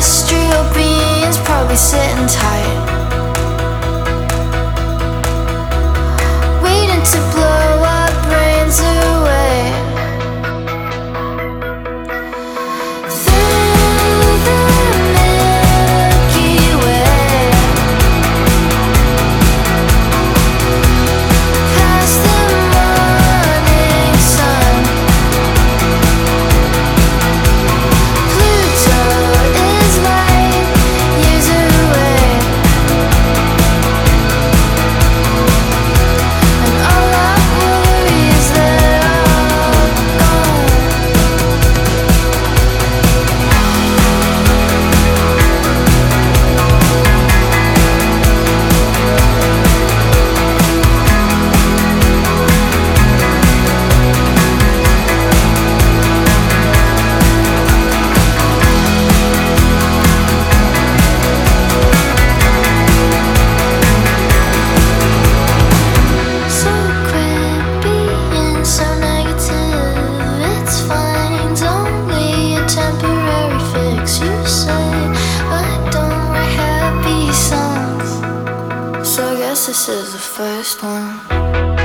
Extraterrestrial beings probably sitting tight. is the first one.